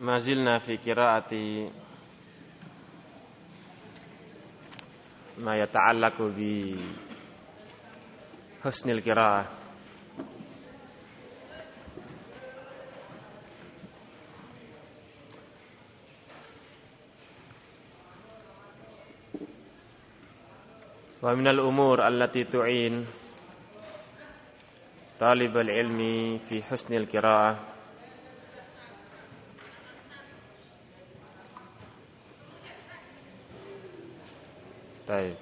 ما زلنا في قراءة ما يتعلق بحسن القراءة. ومن الأمور التي تعين طالب العلم في حسن القراءة Taib.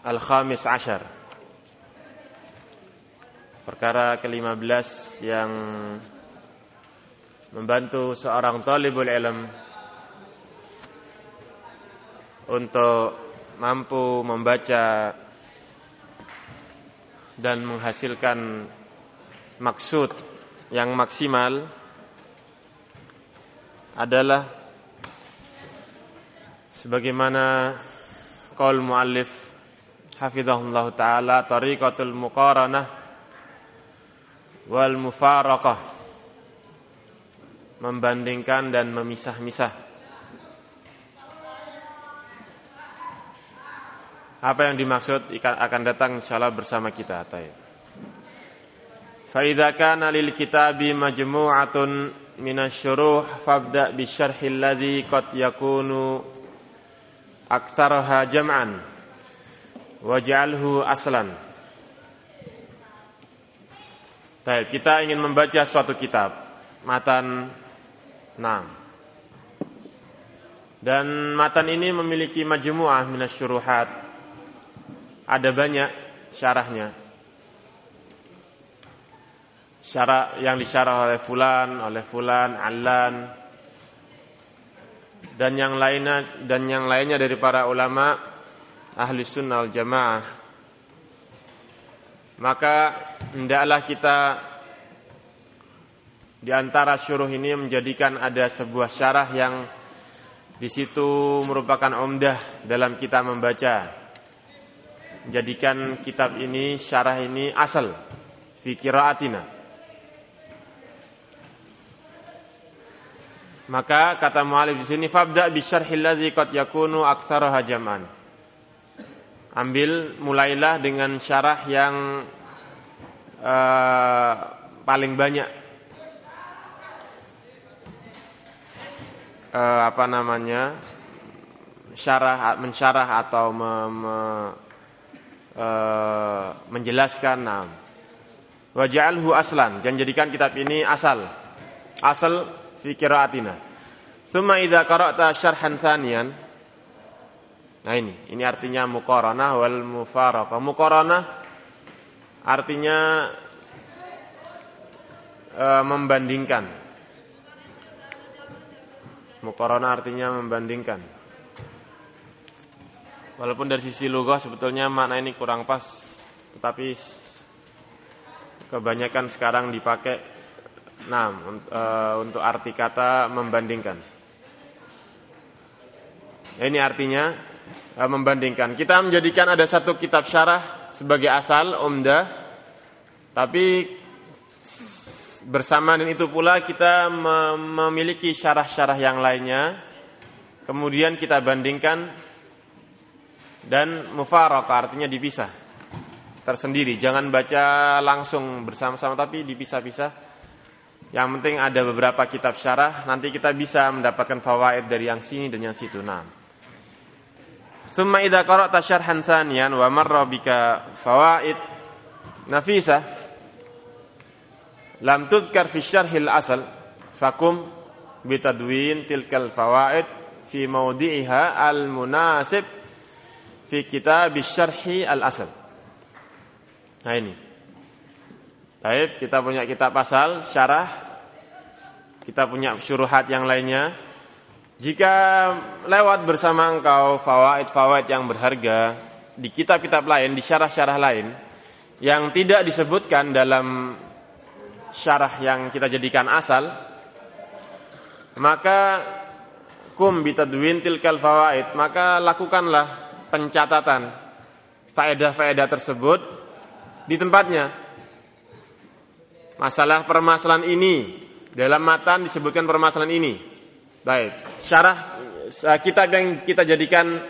Al-Khamis Ashar Perkara ke-15 yang Membantu seorang talibul ilm Untuk mampu membaca Dan menghasilkan maksud yang maksimal Adalah sebagaimana qaul muallif hafizahullah taala tariqatul muqaranah wal mufaraqah membandingkan dan memisah-misah Apa yang dimaksud akan datang insyaallah bersama kita. Taib. Fa kana lil kitabi majmu'atun minasyuruh fabda bisyarhi alladhi qad yakunu aktsaraha jam'an waj'alhu aslan. Baik, kita ingin membaca suatu kitab matan 6. Dan matan ini memiliki majmu'ah minasyuruhat ada banyak syarahnya. Syarah yang disyarah oleh fulan, oleh fulan, alan dan yang lainnya dan yang lainnya dari para ulama ahli sunnah wal jamaah. Maka hendaklah kita di antara syuruh ini menjadikan ada sebuah syarah yang di situ merupakan umdah dalam kita membaca menjadikan kitab ini syarah ini asal fi Maka kata mualif di sini fabda bi syarhil ladzi qad yakunu aktsaraha jam'an. Ambil mulailah dengan syarah yang uh, paling banyak. Uh, apa namanya? Syarah mensyarah atau me, me, uh, menjelaskan nam waj'alhu aslan. Dan jadikan kitab ini asal. Asal fi qiraatina. Summa idza qara'ta syarhan thaniyan. Nah ini. Ini artinya muqaranah wal mufaraqah. Muqaranah artinya uh, membandingkan. Muqaranah artinya membandingkan. Walaupun dari sisi lugah sebetulnya makna ini kurang pas, tetapi kebanyakan sekarang dipakai nah untuk arti kata membandingkan. Ini artinya e, membandingkan. Kita menjadikan ada satu kitab syarah sebagai asal umdah, tapi bersama dengan itu pula kita memiliki syarah-syarah yang lainnya. Kemudian kita bandingkan dan mufaraqah artinya dipisah tersendiri jangan baca langsung bersama-sama tapi dipisah-pisah yang penting ada beberapa kitab syarah nanti kita bisa mendapatkan fawaid dari yang sini dan yang situ nah Summa idza qara'ta syarhan thaniyan wa marra bika fawaid nafisa lam tuzkar fi syarhil asal fakum bitadwin tilkal fawaid fi mawdi'iha al munasib fi kitab syarhi al-asal. Nah ini. Baik, kita punya kitab asal, syarah. Kita punya syuruhat yang lainnya. Jika lewat bersama engkau fawaid-fawaid yang berharga di kitab-kitab lain, di syarah-syarah lain yang tidak disebutkan dalam syarah yang kita jadikan asal, maka kum bitadwin tilkal fawaid, maka lakukanlah pencatatan faedah-faedah tersebut di tempatnya. Masalah permasalahan ini Dalam matan disebutkan permasalahan ini. Baik, syarah eh, kitab yang kita jadikan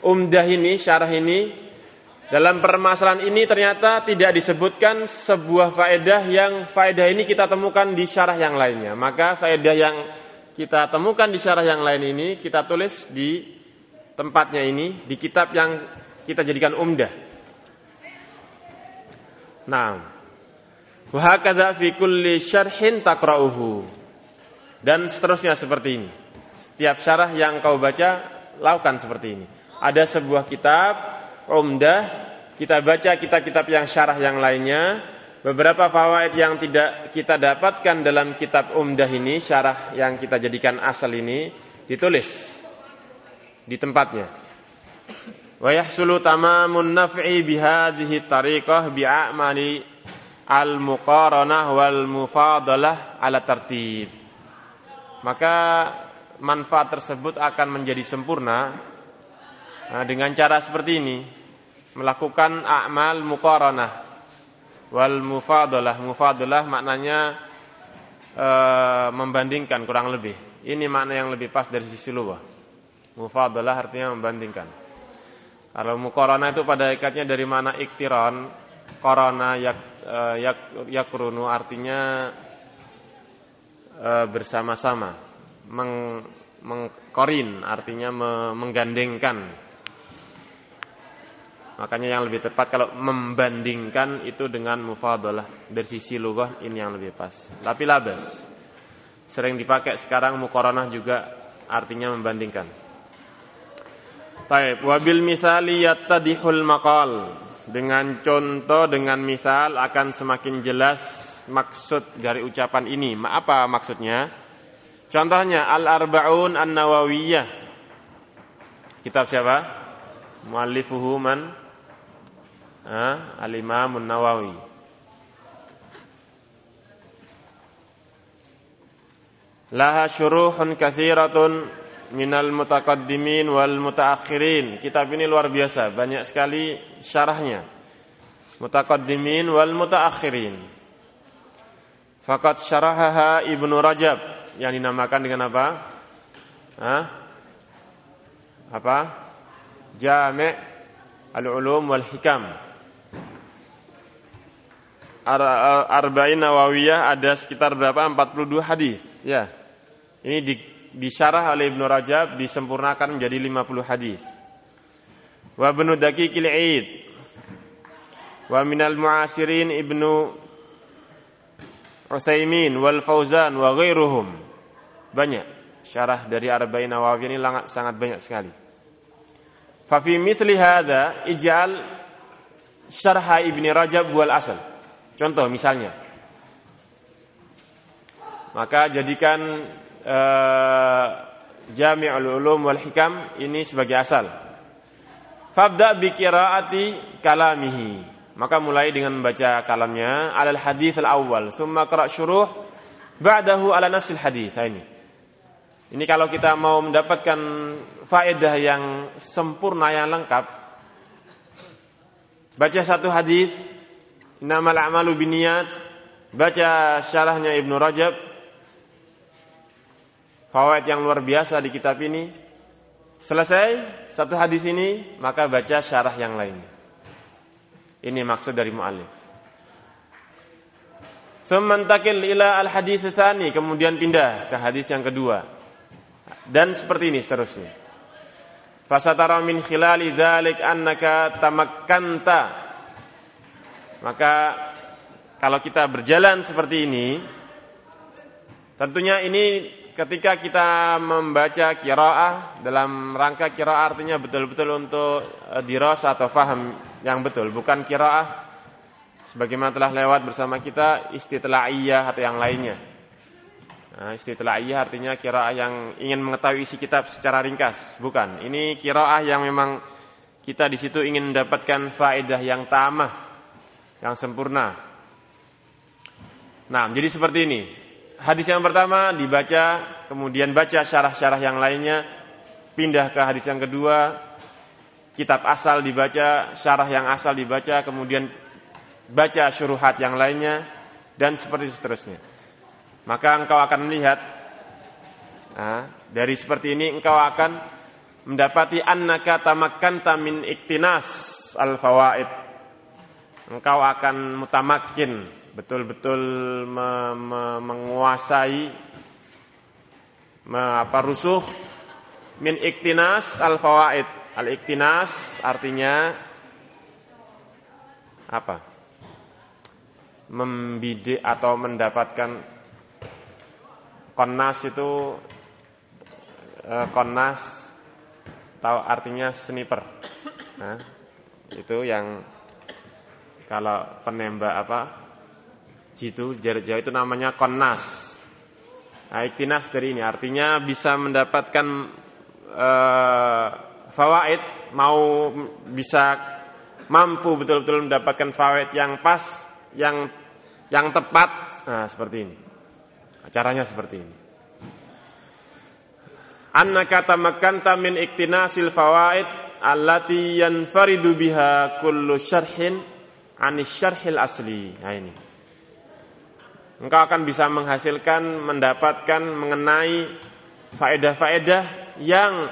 umdah ini, syarah ini dalam permasalahan ini ternyata tidak disebutkan sebuah faedah yang faedah ini kita temukan di syarah yang lainnya. Maka faedah yang kita temukan di syarah yang lain ini kita tulis di tempatnya ini di kitab yang kita jadikan umdah. Nah, fi kulli. Dan seterusnya seperti ini. Setiap syarah yang kau baca lakukan seperti ini. Ada sebuah kitab umdah, kita baca kitab-kitab yang syarah yang lainnya, beberapa fawaid yang tidak kita dapatkan dalam kitab umdah ini, syarah yang kita jadikan asal ini ditulis di tempatnya. Wa yahsulu tamamun naf'i bihadhihi tariqah bi'amali al-muqaranah wal mufadalah ala tertib. Maka manfaat tersebut akan menjadi sempurna Nah, dengan cara seperti ini melakukan amal muqaranah wal mufadalah. Mufadalah maknanya e, membandingkan kurang lebih. Ini makna yang lebih pas dari sisi lughah. Mufadalah artinya membandingkan. Kalau muqaranah itu pada ikatnya dari mana iktiron, korona yak, e, yak yakrunu artinya e, bersama-sama. Meng, mengkorin artinya menggandengkan Makanya yang lebih tepat kalau membandingkan itu dengan mufadalah dari sisi lugah ini yang lebih pas. Tapi labas sering dipakai sekarang mukoronah juga artinya membandingkan. Taib wabil misali yattadihul maqal dengan contoh dengan misal akan semakin jelas maksud dari ucapan ini. Apa maksudnya? Contohnya Al-Arbaun An-Nawawiyah. Kitab siapa? Muallifuhu man? Al-Imam Nawawi. Laha syuruhun kathiratun minal mutaqaddimin wal mutaakhirin. Kitab ini luar biasa, banyak sekali syarahnya. Mutaqaddimin wal mutaakhirin. Fakat syarahaha Ibnu Rajab yang dinamakan dengan apa? Hah? Apa? Jami' al-ulum wal hikam. Arba'in Nawawiyah ada sekitar berapa? 42 hadis. Ya. Ini di, disyarah oleh Ibnu Rajab disempurnakan menjadi 50 hadis. Wa Ibnu Daqiqil Aid. Wa minal mu'asirin Ibnu Utsaimin wal Fauzan wa ghairuhum. Banyak syarah dari Arba'in Nawawiyah ini sangat banyak sekali. Fa fi mithli hadza ij'al syarha Ibnu Rajab wal asal. Contoh misalnya, maka jadikan uh, Jami'ul Ulum wal Hikam ini sebagai asal. Fabda bi qiraati kalamihi. Maka mulai dengan membaca kalamnya alal hadis al awal, summa qra' syuruh ba'dahu ala nafsil hadis. Nah, ini. Ini kalau kita mau mendapatkan faedah yang sempurna yang lengkap, baca satu hadis Innamal a'malu biniyat. Baca syarahnya Ibnu Rajab. Fawaid yang luar biasa di kitab ini. Selesai satu hadis ini, maka baca syarah yang lainnya. Ini maksud dari muallif. Sementakil ila al hadis tsani, kemudian pindah ke hadis yang kedua. Dan seperti ini seterusnya. Fasatara min khilali dzalik annaka tamakkanta maka kalau kita berjalan seperti ini, tentunya ini ketika kita membaca kiraah dalam rangka kiraah artinya betul-betul untuk e, dirasa atau faham yang betul, bukan kiraah sebagaimana telah lewat bersama kita istitlaiyah atau yang lainnya. Nah, istitlaiyah artinya kiraah yang ingin mengetahui isi kitab secara ringkas, bukan. Ini kiraah yang memang kita di situ ingin mendapatkan faedah yang tamah yang sempurna. Nah, jadi seperti ini. Hadis yang pertama dibaca, kemudian baca syarah-syarah yang lainnya, pindah ke hadis yang kedua, kitab asal dibaca, syarah yang asal dibaca, kemudian baca syuruhat yang lainnya, dan seperti seterusnya. maka engkau akan melihat nah, dari seperti ini engkau akan mendapati annaka tamakkanta min iktinas al fawaid engkau akan mutamakin betul-betul me, me, menguasai me, apa rusuh min iktinas al fawaid al iktinas artinya apa membidik atau mendapatkan konas itu eh, konas tahu artinya sniper. Nah, itu yang kalau penembak apa jitu jarak jauh itu namanya konas. Nah, iktinas dari ini artinya bisa mendapatkan uh, fawaid, mau bisa mampu betul-betul mendapatkan fawaid yang pas, yang yang tepat. Nah, seperti ini. Caranya seperti ini annaka tamakkanta min iktinasil fawaid allati yanfaridu biha kullu syarhin anis syarhil asli. Nah ini. Engkau akan bisa menghasilkan, mendapatkan, mengenai faedah-faedah yang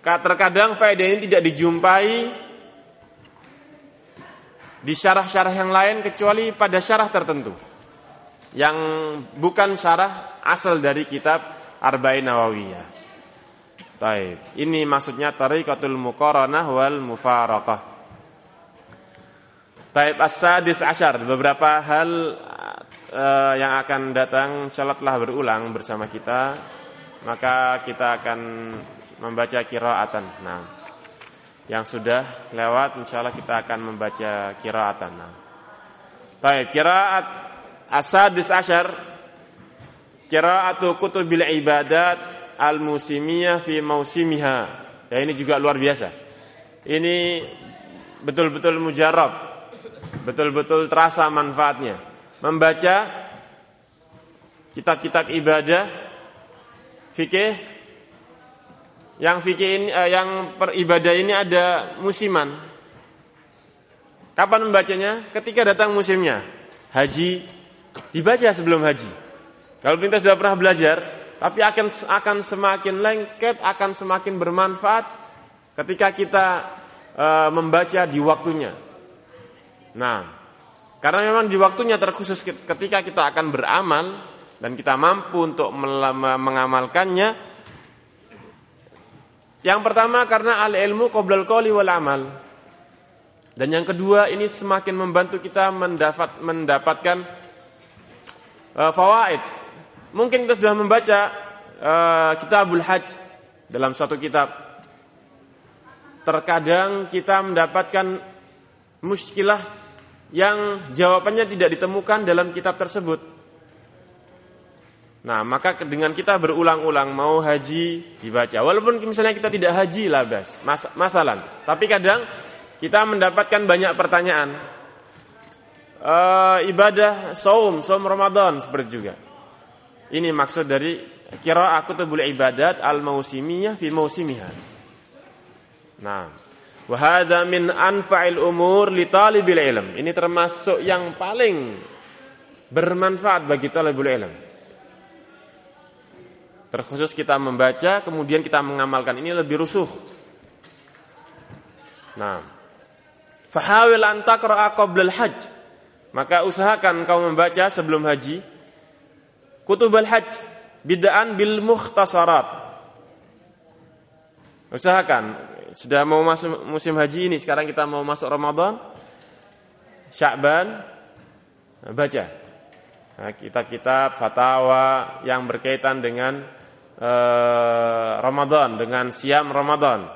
terkadang faedah ini tidak dijumpai di syarah-syarah yang lain kecuali pada syarah tertentu yang bukan syarah asal dari kitab Arba'in Nawawiyah. Taib. Ini maksudnya tariqatul muqaranah wal mufaraqah. Taib as-sadis asyar. Beberapa hal uh, yang akan datang insyaallah berulang bersama kita. Maka kita akan membaca kiraatan. Nah, yang sudah lewat insyaallah kita akan membaca kiraatan. Nah. Taib, kiraat Asadis asyar Qira'atu kutubil ibadat al-musimiyah fi mausimiha. Ya ini juga luar biasa. Ini betul-betul mujarab. Betul-betul terasa manfaatnya. Membaca kitab-kitab ibadah fikih yang fikih ini eh, yang peribadah ini ada musiman. Kapan membacanya? Ketika datang musimnya. Haji, dibaca sebelum haji. Kalau kita sudah pernah belajar, tapi akan akan semakin lengket, akan semakin bermanfaat ketika kita e, membaca di waktunya. Nah, karena memang di waktunya terkhusus ketika kita akan beramal dan kita mampu untuk mengamalkannya. Yang pertama karena al ilmu qoblal qoli wal amal. Dan yang kedua ini semakin membantu kita mendapat mendapatkan uh, fawaid. Mungkin kita sudah membaca uh, Kitabul Hajj dalam suatu kitab. Terkadang kita mendapatkan muskilah yang jawabannya tidak ditemukan dalam kitab tersebut. Nah, maka dengan kita berulang-ulang mau haji dibaca. Walaupun misalnya kita tidak haji lah, mas masalah. Tapi kadang kita mendapatkan banyak pertanyaan uh, ibadah saum, saum Ramadan seperti juga. Ini maksud dari kira aku boleh ibadat al-mausimiyah fi mausimiha. Nah, wa hadza min anfa'il umur li talibil ilm. Ini termasuk yang paling bermanfaat bagi talibul ilm. Terkhusus kita membaca kemudian kita mengamalkan ini lebih rusuh. Nah, fahawil an taqra'a qabla al-hajj maka usahakan kau membaca sebelum haji Kutubal Hajj bid'an bil mukhtasarat. Usahakan sudah mau masuk musim haji ini, sekarang kita mau masuk Ramadan, Sya'ban, baca nah, kitab-kitab fatwa yang berkaitan dengan uh, Ramadan, dengan siam Ramadan.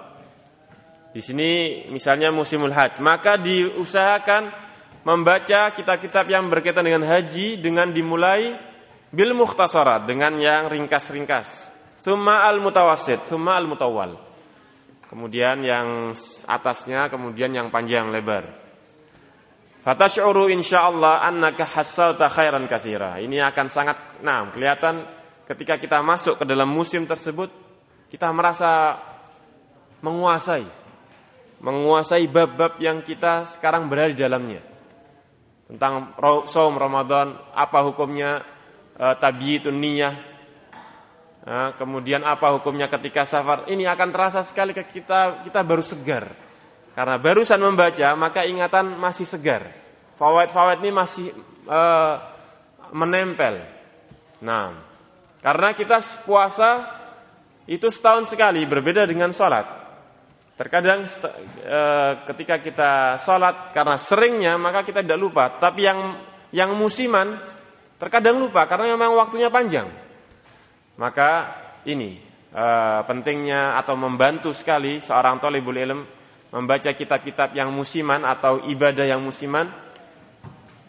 Di sini misalnya musimul hajj, maka diusahakan membaca kitab-kitab yang berkaitan dengan haji dengan dimulai bil mukhtasarat dengan yang ringkas-ringkas. Summa al mutawasid, summa al mutawal. Kemudian yang atasnya, kemudian yang panjang lebar. Fatash'uru insyaallah annaka hassalta khairan katsira. Ini akan sangat nah kelihatan ketika kita masuk ke dalam musim tersebut kita merasa menguasai menguasai bab-bab yang kita sekarang berada di dalamnya. tentang saum Ramadan, apa hukumnya e, tabiitun niyah. E, kemudian apa hukumnya ketika safar? Ini akan terasa sekali ke kita kita baru segar. Karena barusan membaca maka ingatan masih segar. Fawaid-fawaid ini masih e, menempel. Nah, karena kita puasa itu setahun sekali berbeda dengan sholat. Terkadang e, ketika kita sholat karena seringnya maka kita tidak lupa. Tapi yang yang musiman terkadang lupa karena memang waktunya panjang. Maka ini e, pentingnya atau membantu sekali seorang tolibul ilm membaca kitab-kitab yang musiman atau ibadah yang musiman.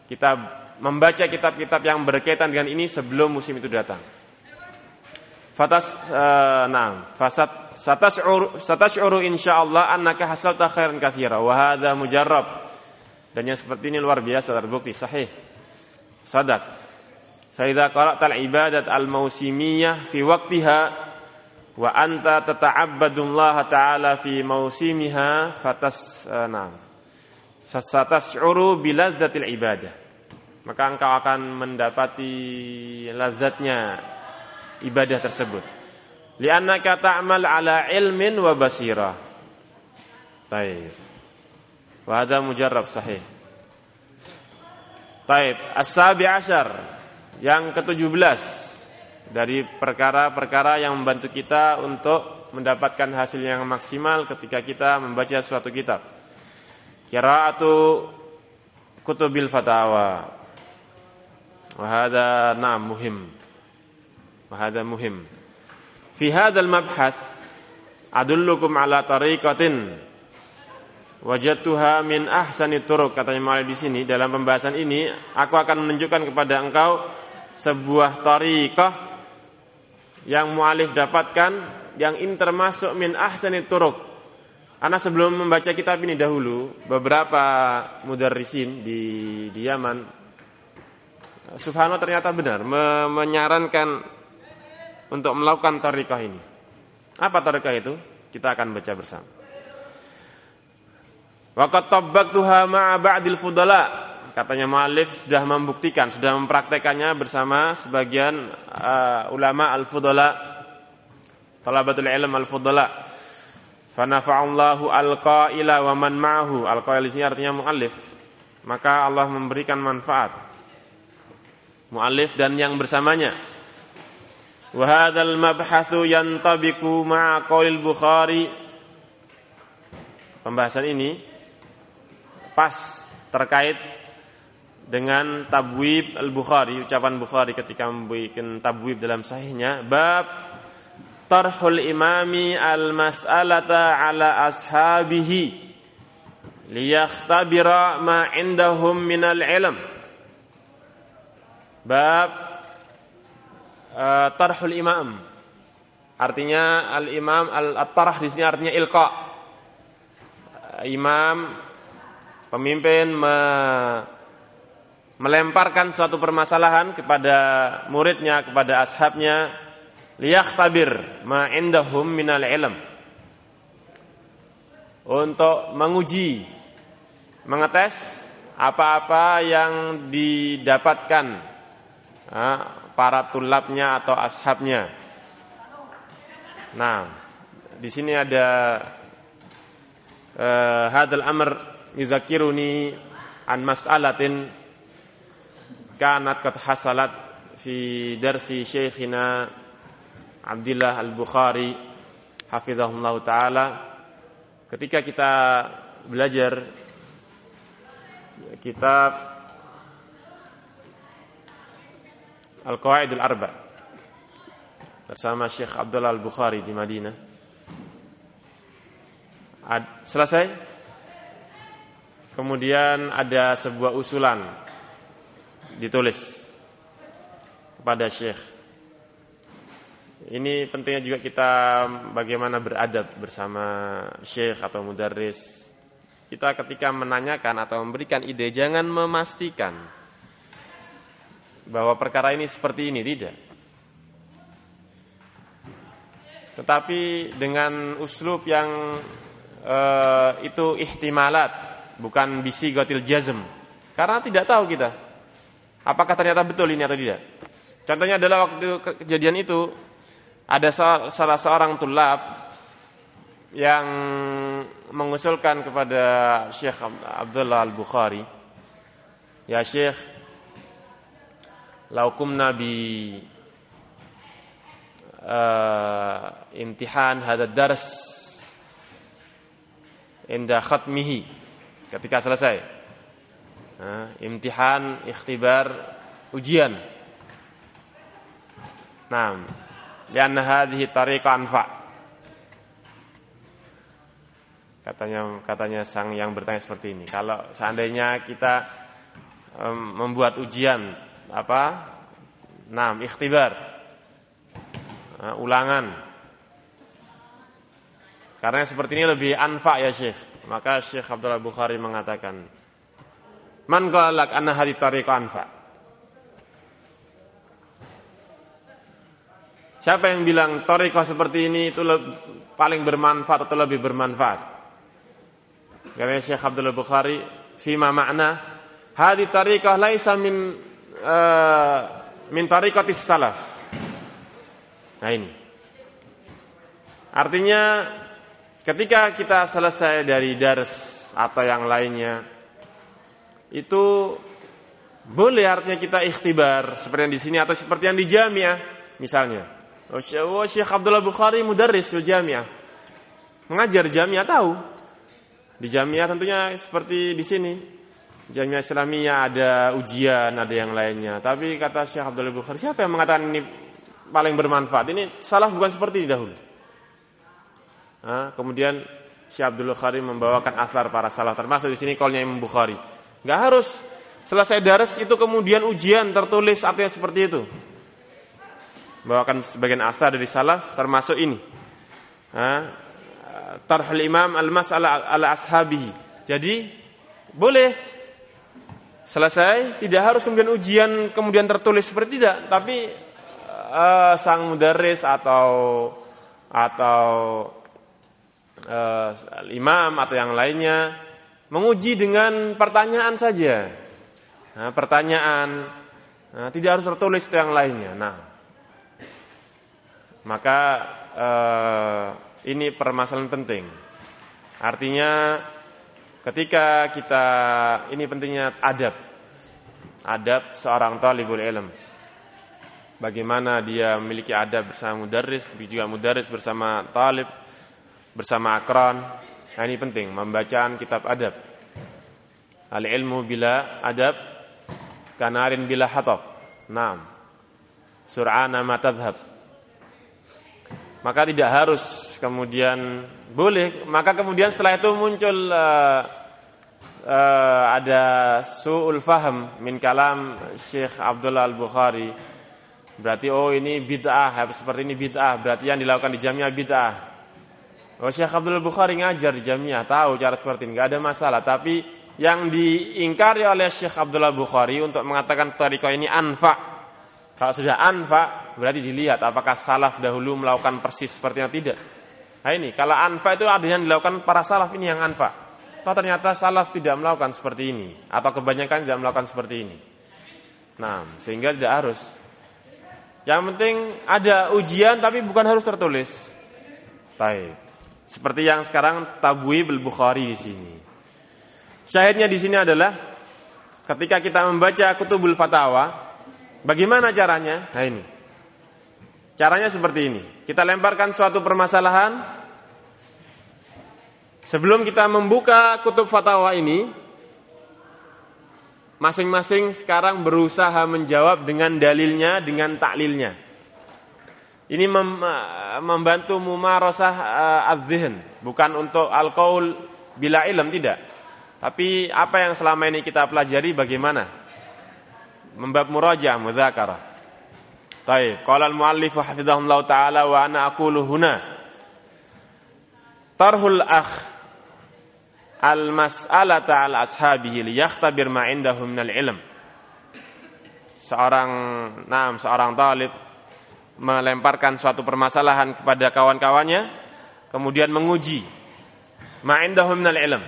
Kita membaca kitab-kitab yang berkaitan dengan ini sebelum musim itu datang. Fatas uh, nah, fasat satash'uru satash'uru insyaallah annaka hasalta khairan katsira wa hadha mujarrab. Dan yang seperti ini luar biasa terbukti sahih. Sadak. Qara'tal ibadat al-mausimiyah fi waqtiha wa anta tata'abbadullah ta'ala fi mausimiha fatas uh, nah. Fasatash'uru biladzatil ibadah. Maka engkau akan mendapati lazatnya ibadah tersebut. Li'annaka ta'mal ala ilmin wa basira. Baik. Wa hadha mujarrab sahih. Baik, as-sabi yang ke-17 dari perkara-perkara yang membantu kita untuk mendapatkan hasil yang maksimal ketika kita membaca suatu kitab. Qiraatu kutubil fatawa. Wahada na'am muhim. Wahada muhim. Fi hadal mabhath adullukum ala tariqatin wajatuha min ahsanituruk katanya malah di sini dalam pembahasan ini aku akan menunjukkan kepada engkau sebuah tariqah yang mualif dapatkan yang ini termasuk min ahsani turuk karena sebelum membaca kitab ini dahulu beberapa mudarrisin di di Yaman subhanallah ternyata benar menyarankan untuk melakukan tarikah ini. Apa tarikah itu? Kita akan baca bersama. Waqat tabbaktuha ma'a ba'dil fudala katanya mu'alif sudah membuktikan, sudah mempraktekannya bersama sebagian uh, ulama al-fudala, talabatul ilm al-fudala. Fanafa'allahu al-qa'ila wa man ma'ahu. Al-qa'il ini artinya mu'alif. Maka Allah memberikan manfaat. Mu'alif dan yang bersamanya. Wa hadzal mabhasu yantabiku ma'a Bukhari. Pembahasan ini pas terkait dengan tabwib al-Bukhari, ucapan Bukhari ketika membuat tabwib dalam sahihnya bab tarhul imami al-mas'alata ala ashabihi liyakhtabira ma indahum minal ilm bab uh, tarhul imam. Artinya al-imam al-tarah di sini artinya ilqa. Imam pemimpin me, melemparkan suatu permasalahan kepada muridnya, kepada ashabnya, liyakhtabir ma minal ilm. Untuk menguji, mengetes apa-apa yang didapatkan para tulabnya atau ashabnya. Nah, di sini ada uh, hadal amr yuzakiruni an mas'alatin kanat kat hasalat fi darsi syekhina Abdullah Al-Bukhari hafizahullah taala ketika kita belajar kitab Al-Qawaidul Arba bersama Syekh Abdullah Al-Bukhari di Madinah. Ad, selesai. Kemudian ada sebuah usulan ditulis kepada Syekh. Ini pentingnya juga kita bagaimana beradab bersama Syekh atau mudarris. Kita ketika menanyakan atau memberikan ide jangan memastikan bahwa perkara ini seperti ini tidak. Tetapi dengan uslub yang uh, itu ihtimalat, bukan bisi gotil jazm. Karena tidak tahu kita apakah ternyata betul ini atau tidak. Contohnya adalah waktu kejadian itu ada salah seorang tulab yang mengusulkan kepada Syekh Abdullah Al-Bukhari, "Ya Syekh, laukum nabi uh, imtihan hadad dars inda khatmihi ketika selesai uh, imtihan ikhtibar ujian. Nah lianna hadhihi tariqa anfa. Katanya katanya sang yang bertanya seperti ini. Kalau seandainya kita um, membuat ujian apa? Nah ikhtibar. Uh, ulangan. Karena seperti ini lebih anfa ya Syekh. Maka Syekh Abdullah Bukhari mengatakan man qalak anna hadhi tariqa anfa Siapa yang bilang toriko seperti ini itu paling bermanfaat atau lebih bermanfaat? Karena Syekh Abdul Bukhari, fima makna hadi tariqah laisa min uh, min tariqatis salaf. Nah ini. Artinya ketika kita selesai dari dars atau yang lainnya itu boleh artinya kita ikhtibar seperti yang di sini atau seperti yang di jamiah misalnya. Oh, oh Syekh Abdullah Bukhari mudarris fil jamiah. Mengajar jamiah tahu. Di jamiah tentunya seperti di sini. Jamiah Islamiyah ada ujian, ada yang lainnya. Tapi kata Syekh Abdullah Bukhari, siapa yang mengatakan ini paling bermanfaat? Ini salah bukan seperti ini dahulu. Nah, kemudian Syekh Abdul Bukhari membawakan asar para salah termasuk di sini kolnya Imam Bukhari. Gak harus selesai daras itu kemudian ujian tertulis artinya seperti itu bawakan sebagian asar dari salaf termasuk ini. Tarhul imam al-mas'ala ala ashabihi. Jadi boleh selesai tidak harus kemudian ujian kemudian tertulis seperti tidak tapi uh, sang mudaris atau atau uh, imam atau yang lainnya menguji dengan pertanyaan saja nah, pertanyaan nah, tidak harus tertulis yang lainnya nah maka eh, ini permasalahan penting. Artinya ketika kita ini pentingnya adab. Adab seorang talibul ilm. Bagaimana dia memiliki adab bersama mudarris, juga mudarris bersama talib, bersama akron. Nah, ini penting membacaan kitab adab. Al ilmu bila adab kanarin bila hatab. Naam. Sur'ana ma tadhhab maka tidak harus kemudian boleh maka kemudian setelah itu muncul uh, uh, ada suul faham min kalam Syekh Abdullah Al-Bukhari berarti oh ini bid'ah seperti ini bid'ah berarti yang dilakukan di jamiah bid'ah oh Syekh Abdullah Bukhari ngajar di jamiah tahu cara seperti ini nggak ada masalah tapi yang diingkari oleh Syekh Abdullah Bukhari untuk mengatakan tariqah ini anfa kalau sudah anfa berarti dilihat apakah salaf dahulu melakukan persis seperti yang tidak. Nah ini kalau anfa itu ada yang dilakukan para salaf ini yang anfa. Atau ternyata salaf tidak melakukan seperti ini atau kebanyakan tidak melakukan seperti ini. Nah sehingga tidak harus. Yang penting ada ujian tapi bukan harus tertulis. Taib. Seperti yang sekarang tabui Bukhari di sini. Syahidnya di sini adalah ketika kita membaca kutubul fatawa, Bagaimana caranya? Nah ini. Caranya seperti ini. Kita lemparkan suatu permasalahan. Sebelum kita membuka kutub fatwa ini, masing-masing sekarang berusaha menjawab dengan dalilnya, dengan taklilnya. Ini mem membantu mumarasah uh, adzihn, bukan untuk al-qaul bila ilm tidak. Tapi apa yang selama ini kita pelajari bagaimana? membab murajaah mudzakarah. Baik, qala al-muallif hafizahullah taala wa ana aqulu tarhul akh al-mas'alata al ashabihi liyakhtabir ma indahu min al-ilm. Seorang nam seorang talib melemparkan suatu permasalahan kepada kawan-kawannya kemudian menguji ma indahu min al-ilm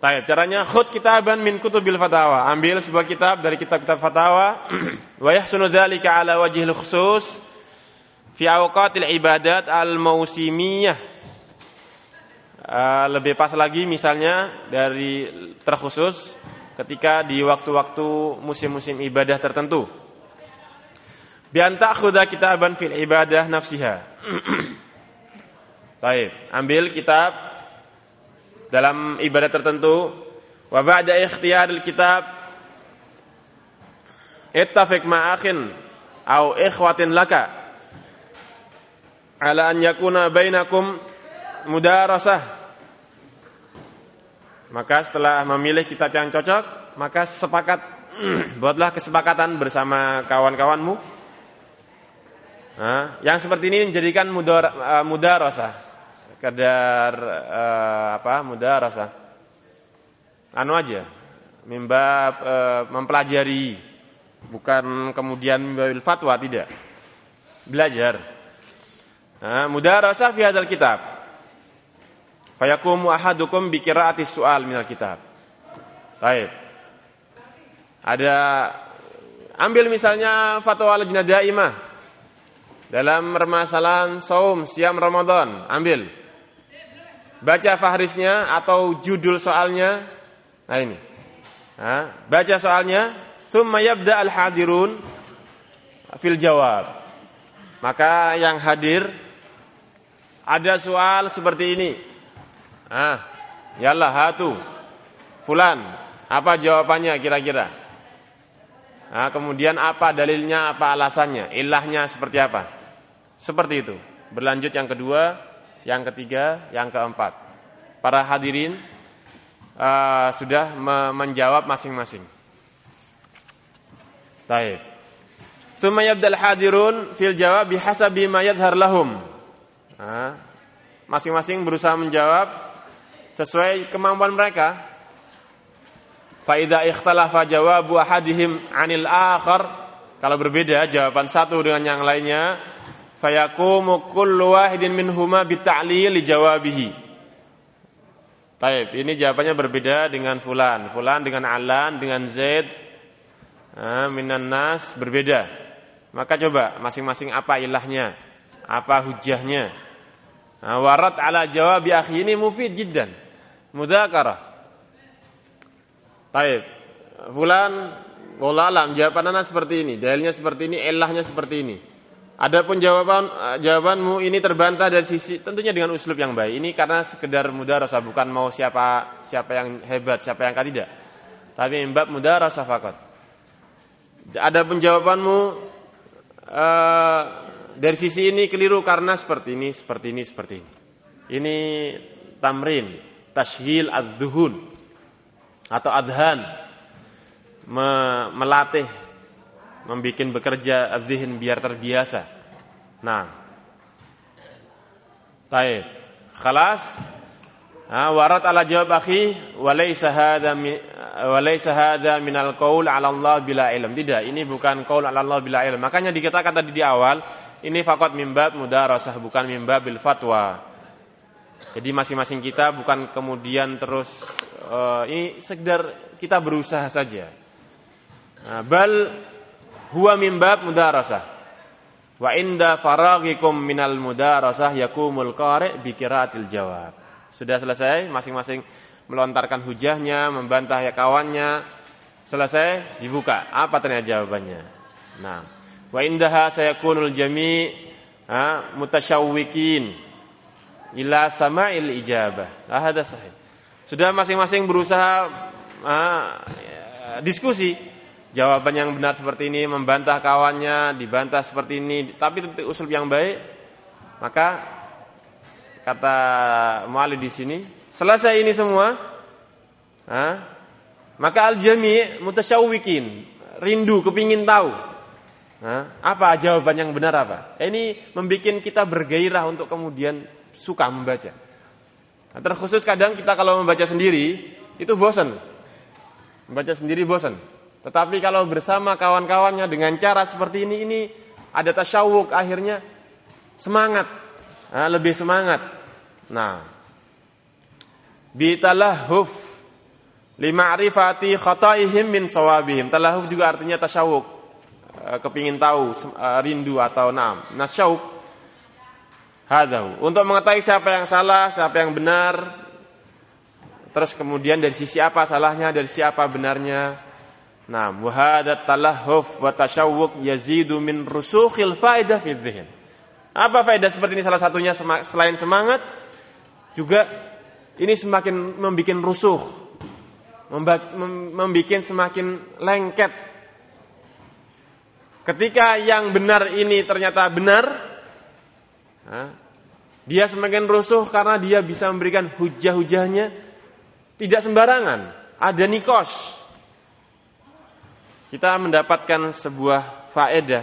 Baik, caranya khud kitaban min kutubil fatawa. Ambil sebuah kitab dari kitab-kitab fatawa. Wa yahsunu dzalika ala wajhil khusus fi awqatil ibadat al-mausimiyah. Uh, lebih pas lagi misalnya dari terkhusus ketika di waktu-waktu musim-musim ibadah tertentu. Bi khudha kitaban fil ibadah nafsiha. Baik, ambil kitab dalam ibadah tertentu. Wa ba'da ikhtiyaril kitab ittafiq ma'akhin au ikhwatin laka ala an yakuna bainakum mudarasah. Maka setelah memilih kitab yang cocok maka sepakat. Buatlah kesepakatan bersama kawan-kawanmu nah, yang seperti ini menjadikan mudar, uh, mudarasah sekedar uh, apa? Mudah rasa anu aja. Mimba uh, mempelajari. Bukan kemudian mimbabil fatwa tidak. Belajar. Nah, mudah rasa fi hadal kitab. Fayakumu ahadukum bi qiraati su'al minal kitab. Baik ada ambil misalnya fatwa lajnah daimah dalam permasalahan saum siam Ramadan ambil baca fahrisnya atau judul soalnya. Nah ini. Nah, baca soalnya, thumma yabda al-hadirun fil jawab. Maka yang hadir ada soal seperti ini. Ah, yallah hatu. Fulan, apa jawabannya kira-kira? Nah, kemudian apa dalilnya, apa alasannya, ilahnya seperti apa? Seperti itu. Berlanjut yang kedua, yang ketiga, yang keempat. Para hadirin uh, sudah me menjawab masing-masing. Taib. Tsumma yabdal hadirun fil jawab bihasabi ma lahum. Masing-masing berusaha menjawab sesuai kemampuan mereka. Fa idza ikhtalafa jawabu ahadihim 'anil akhar kalau berbeda jawaban satu dengan yang lainnya fayakumu kullu wahidin minhuma bita'lil li jawabihi. Baik, ini jawabannya berbeda dengan fulan. Fulan dengan alan, dengan zaid, nah, minan nas berbeda. Maka coba masing-masing apa ilahnya, apa hujahnya. Nah, warat ala jawab akhi ini mufid jiddan. Mudzakarah. Baik. Fulan wallah alam jawaban seperti ini, dalilnya seperti ini, ilahnya seperti ini. Adapun jawaban jawabanmu ini terbantah dari sisi tentunya dengan uslub yang baik. Ini karena sekedar mudah rasa bukan mau siapa siapa yang hebat, siapa yang tidak. Tapi mbak mudah rasa fakot. Adapun jawabanmu uh, dari sisi ini keliru karena seperti ini, seperti ini, seperti ini. Ini tamrin, tashhil ad-duhun atau adhan me melatih membuat bekerja adzihn biar terbiasa. Nah. Taib. Khalas. Ha, warat ala jawab akhi walaysa hadha walaysa hadha minal qaul ala Allah bila ilm. Tidak, ini bukan qaul ala Allah bila ilm. Makanya dikatakan tadi di awal ini fakot mimbab mudarasah bukan mimbab bil fatwa. Jadi masing-masing kita bukan kemudian terus uh, ini sekedar kita berusaha saja. Nah, bal huwa min bab mudarasah. Wa inda faragikum minal mudarasah yakumul qari' bi qiraatil jawab. Sudah selesai masing-masing melontarkan hujahnya, membantah ya kawannya. Selesai dibuka. Apa ternyata jawabannya? Nah, wa indaha sayakunul jami' mutasyawwikin ila sama'il ijabah. Ah, sahih. Sudah masing-masing berusaha ah, diskusi jawaban yang benar seperti ini, membantah kawannya, dibantah seperti ini, tapi itu usul yang baik, maka kata Mu'ali di sini, selesai ini semua, ha, maka al-jami' mutasyawwikin, rindu, kepingin tahu. Ha, apa jawaban yang benar apa? Ini membuat kita bergairah untuk kemudian suka membaca. Nah, terkhusus kadang kita kalau membaca sendiri itu bosan. Membaca sendiri bosan. Tetapi kalau bersama kawan-kawannya dengan cara seperti ini, ini ada tasyawuk akhirnya semangat, nah, lebih semangat. Nah, bitalahuf lima'rifati khataihim min sawabihim. Talahuf juga artinya tasyawuk. Eh, kepingin tahu, eh, rindu atau naam. Nasyauk. Hadahu. Untuk mengetahui siapa yang salah, siapa yang benar. Terus kemudian dari sisi apa salahnya, dari siapa benarnya. Nah, wahadat talahuf wa tasyawuk yazidu min rusukhil faidah fi Apa faedah seperti ini salah satunya selain semangat juga ini semakin membuat rusuh membuat semakin lengket. Ketika yang benar ini ternyata benar, dia semakin rusuh karena dia bisa memberikan hujah-hujahnya tidak sembarangan. Ada nikos. Kita mendapatkan sebuah faedah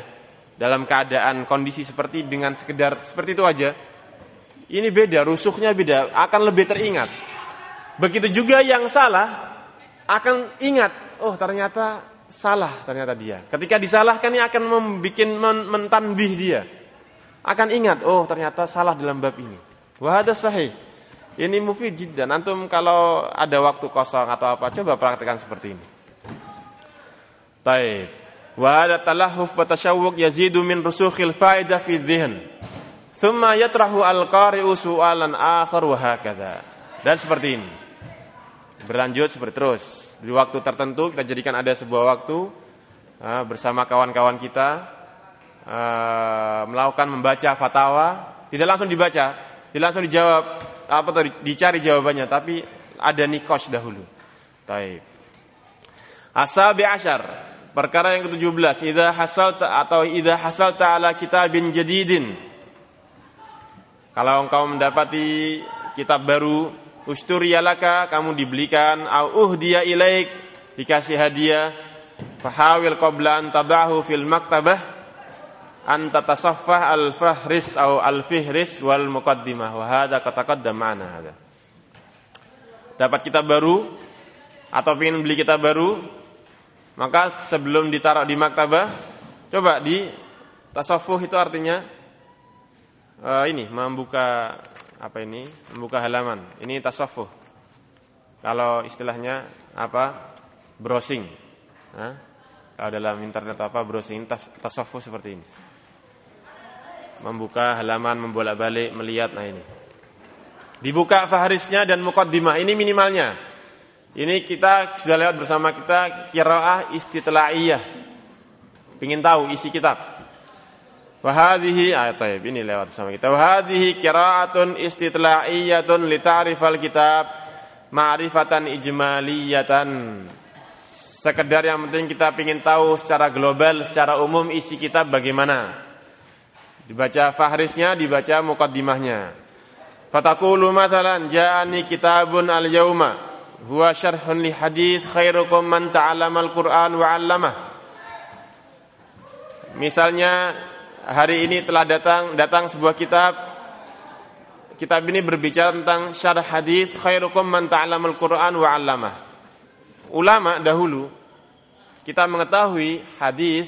dalam keadaan kondisi seperti dengan sekedar seperti itu aja. Ini beda, rusuhnya beda, akan lebih teringat. Begitu juga yang salah, akan ingat, oh ternyata salah ternyata dia. Ketika disalahkan ini akan membuat mentanbih dia. Akan ingat, oh ternyata salah dalam bab ini. Wah ada sahih. Ini mufid dan Antum kalau ada waktu kosong atau apa, coba praktekkan seperti ini. Taib. Wa ada talahuf wa tasyawwuq yazidu min rusukhil faidah fi dhihn. Thumma yatrahu al-qari'u su'alan akhar wa hakadha. Dan seperti ini berlanjut seperti terus. Di waktu tertentu kita jadikan ada sebuah waktu bersama kawan-kawan kita melakukan membaca fatwa, tidak langsung dibaca, tidak langsung dijawab apa atau dicari jawabannya, tapi ada nikos dahulu. Taib. Asabi asyar perkara yang ke-17 idza hasalta atau idza hasalta ala kitabin jadidin. Kalau engkau mendapati kitab baru usturiyalaka kamu dibelikan au dia ilaik dikasih hadiah fahawil qabla an tadahu fil maktabah an tatasaffah al fahris au al fihris wal muqaddimah. Wa hadza qataqaddam ma'na hadza dapat kitab baru atau ingin beli kitab baru maka sebelum ditaruh di maktabah coba di tasawuf itu artinya uh, ini membuka apa ini membuka halaman. Ini tasawuf. Kalau istilahnya apa browsing. Hah? kalau dalam internet apa browsing tas, tasawuf seperti ini. Membuka halaman membolak-balik melihat nah ini. Dibuka fahrisnya dan mukaddimah. Ini minimalnya ini kita sudah lewat bersama kita kiraah istitlaiyah ingin tahu isi kitab Wahadihi ayat ah, ini lewat bersama kita. Wahadihi kiraatun istitla'iyatun li ta'rifal kitab ma'rifatan ijmaliyatan. Sekedar yang penting kita ingin tahu secara global, secara umum isi kitab bagaimana. Dibaca fahrisnya, dibaca mukaddimahnya. Fatakulu masalan ja'ani kitabun al-yawma huwa syarhun li hadis khairukum man ta'allama al-Qur'an wa 'allamah. Misalnya hari ini telah datang datang sebuah kitab kitab ini berbicara tentang syarah hadis khairukum man ta'allamul Qur'an wa 'allamah. Ulama dahulu kita mengetahui hadis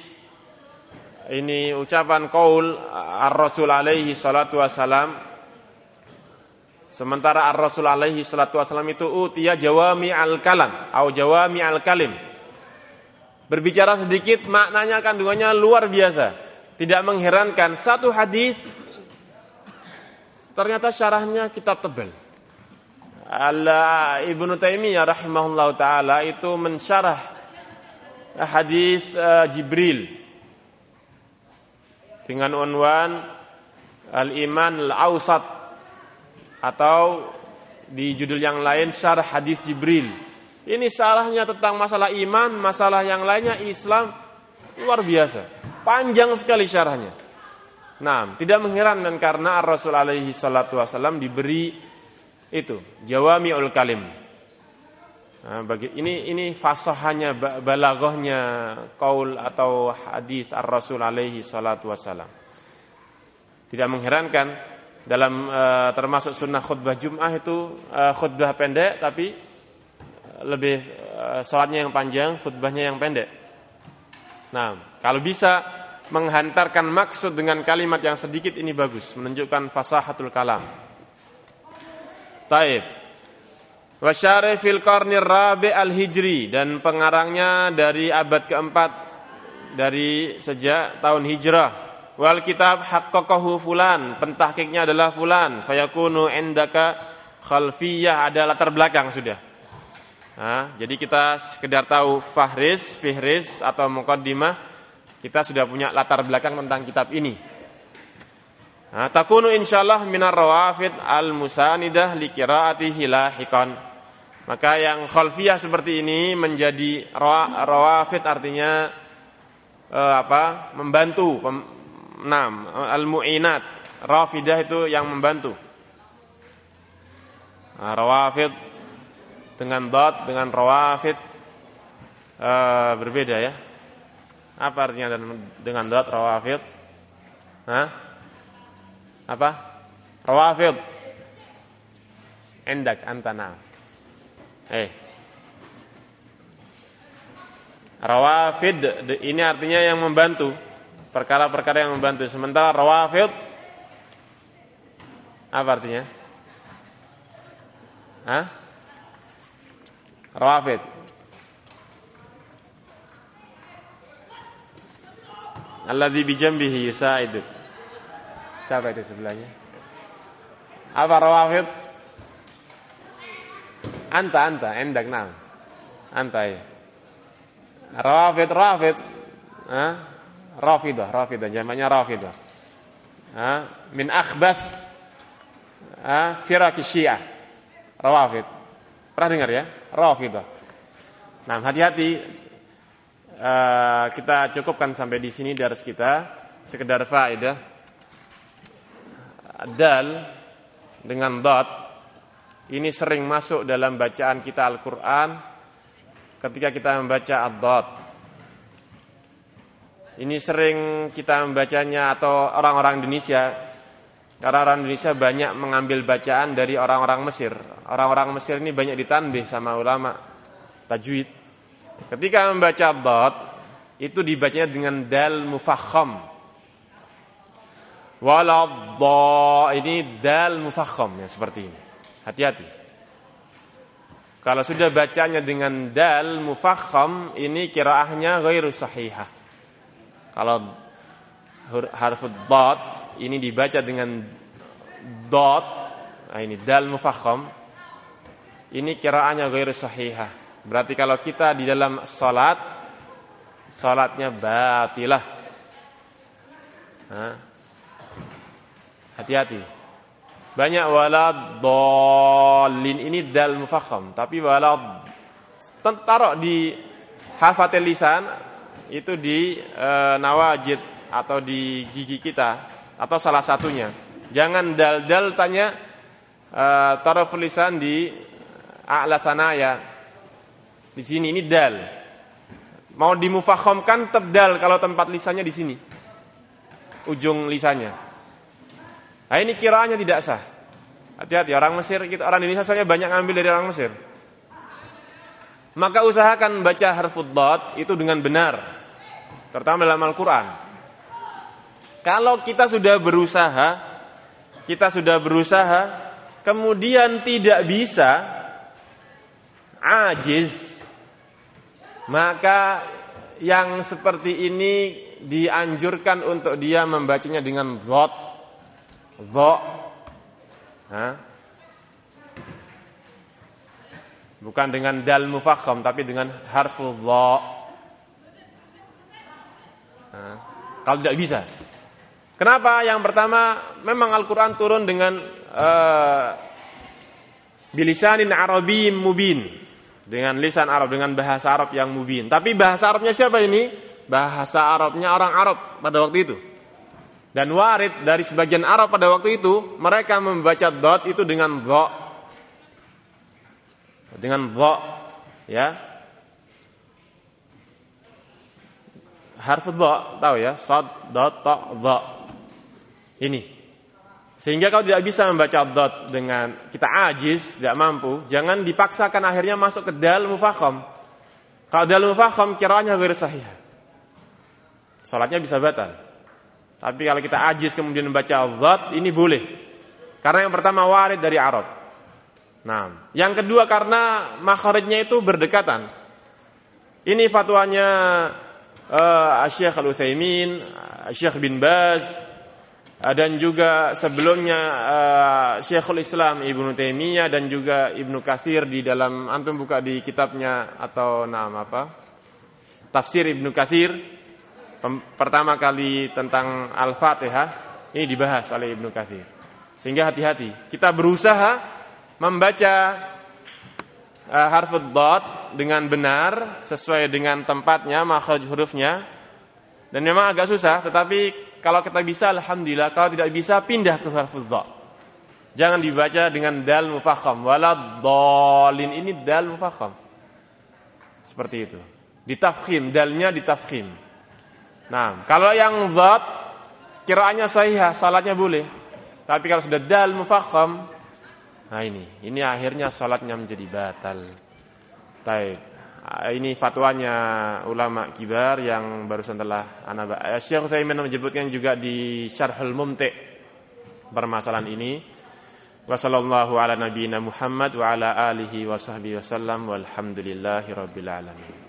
ini ucapan qaul ar-Rasul alaihi salatu wasalam sementara ar-Rasul alaihi salatu wasalam itu utia jawami al-kalam atau jawami al-kalim. Berbicara sedikit maknanya kandungannya luar biasa. Tidak mengherankan satu hadis ternyata syarahnya kitab tebal. Allah Ibnu Taimiyah rahimahullah taala itu mensyarah hadis uh, Jibril. Dengan unwan Al-Iman Al-Awsat atau di judul yang lain syarah hadis Jibril. Ini salahnya tentang masalah iman, masalah yang lainnya Islam luar biasa. Panjang sekali syarahnya. Nah, tidak mengherankan karena Rasul alaihi salatu wasallam diberi itu jawamiul kalim. Nah, bagi ini ini fasahannya balaghahnya kaul atau hadis ar-Rasul alaihi salatu wasallam. Tidak mengherankan dalam uh, termasuk sunnah khutbah Jum'ah itu uh, khutbah pendek tapi lebih uh, salatnya yang panjang, khutbahnya yang pendek. Nah, kalau bisa menghantarkan maksud dengan kalimat yang sedikit ini bagus, menunjukkan fasahatul kalam. Taib. Wa fil qarnir rabi al-hijri dan pengarangnya dari abad keempat dari sejak tahun hijrah. Wal kitab haqqaqahu fulan, pentahkiknya adalah fulan, fayakunu indaka khalfiyah ada latar belakang sudah. Nah, jadi kita sekedar tahu fahris, fihris atau muqaddimah, kita sudah punya latar belakang tentang kitab ini. Nah, takunu insyaallah minar rawafid al-musanidah li qiraatihi lahiqan. Maka yang khalfiyah seperti ini menjadi rawafid artinya uh, apa? membantu enam al-mu'inat. Rafidah itu yang membantu. Nah, rawafid dengan dot dengan rawafid uh, berbeda ya. Apa artinya dengan dot rawafid? Hah? Apa? Rawafid. Endak antana. Eh. Rawafid ini artinya yang membantu perkara-perkara yang membantu. Sementara rawafid apa artinya? Hah? Rawafid. Alladzi bijambihi yusaidu. Siapa itu sebelahnya? Apa rawafid? Anta anta endak nam. Anta ya. Rafid Rafid. Ah, Rafidah, Rafidah jamaknya Rafidah. Ah, min akhbath ah firaq Syiah. Rawafid. Pernah dengar ya? Rafidah. Nah, hati-hati uh, kita cukupkan sampai di sini dari kita sekedar faedah dal dengan dot ini sering masuk dalam bacaan kita Al-Quran ketika kita membaca ad-dot. Ini sering kita membacanya atau orang-orang Indonesia karena orang Indonesia banyak mengambil bacaan dari orang-orang Mesir. Orang-orang Mesir ini banyak ditanbih sama ulama tajwid. Ketika membaca dot itu dibacanya dengan dal mufakham. Waladha ini dal mufakham ya seperti ini. Hati-hati. Kalau sudah bacanya dengan dal mufakham ini kiraahnya ghairu sahihah. Kalau harf dot ini dibaca dengan dot, nah ini dal mufakham ini kiraahnya ghairu sahihah. Berarti kalau kita di dalam salat salatnya batilah. Hati-hati. Banyak walad dolin ini dal mufakham, tapi walad taruh di hafatil lisan itu di e, nawajid atau di gigi kita atau salah satunya. Jangan dal-dal tanya e, taruh lisan di a'la sanaya. Di sini ini dal. Mau dimufakhamkan tebdal kalau tempat lisannya di sini. Ujung lisannya. Nah ini kiraannya tidak sah. Hati-hati orang Mesir, kita orang Indonesia saja banyak ngambil dari orang Mesir. Maka usahakan baca harfud dot itu dengan benar. Terutama dalam Al-Quran. Kalau kita sudah berusaha, kita sudah berusaha, kemudian tidak bisa, ajiz, maka yang seperti ini dianjurkan untuk dia membacanya dengan dot Dha. Bukan dengan dal mufakham tapi dengan harfu Kalau tidak bisa. Kenapa? Yang pertama, memang Al-Qur'an turun dengan uh, bilisanin arabiyyin mubin. Dengan lisan Arab, dengan bahasa Arab yang mubin. Tapi bahasa Arabnya siapa ini? Bahasa Arabnya orang Arab pada waktu itu. Dan warid dari sebagian Arab pada waktu itu mereka membaca dot itu dengan dho. Dengan dho ya. Harf dho tahu ya, sad dot ta dho. Ini. Sehingga kalau tidak bisa membaca dot dengan kita ajis, tidak mampu, jangan dipaksakan akhirnya masuk ke dal mufakham. Kalau dal mufakham kiraannya sahih. Salatnya bisa batal. Tapi kalau kita ajis kemudian membaca Allah ini boleh. Karena yang pertama warid dari Arab. Nah, yang kedua karena makharijnya itu berdekatan. Ini fatwanya uh, Syekh Al-Utsaimin, Syekh bin Baz, uh, dan juga sebelumnya uh, Syekhul Islam Ibnu Taimiyah dan juga Ibnu Katsir di dalam antum buka di kitabnya atau nama apa? Tafsir Ibnu Katsir pertama kali tentang Al-Fatihah ini dibahas oleh Ibnu Katsir. Sehingga hati-hati, kita berusaha membaca uh, harf dot dengan benar sesuai dengan tempatnya makhraj hurufnya. Dan memang agak susah tetapi kalau kita bisa alhamdulillah kalau tidak bisa pindah ke harf dot jangan dibaca dengan dal mufakham waladhdallin ini dal mufakham seperti itu. Ditafkhim dalnya ditafkhim nah kalau yang dot kiraannya sahih salatnya boleh. Tapi kalau sudah dal mufakham Nah ini, ini akhirnya salatnya menjadi batal. Taib. Ah, ini fatwanya ulama kibar yang barusan telah anak eh, Syekh saya menyebutkan juga di Syarhul Mumti' permasalahan ini. Wassallallahu ala nabiyina Muhammad wa ala alihi wa sahbihi wasallam walhamdulillahi rabbil alamin.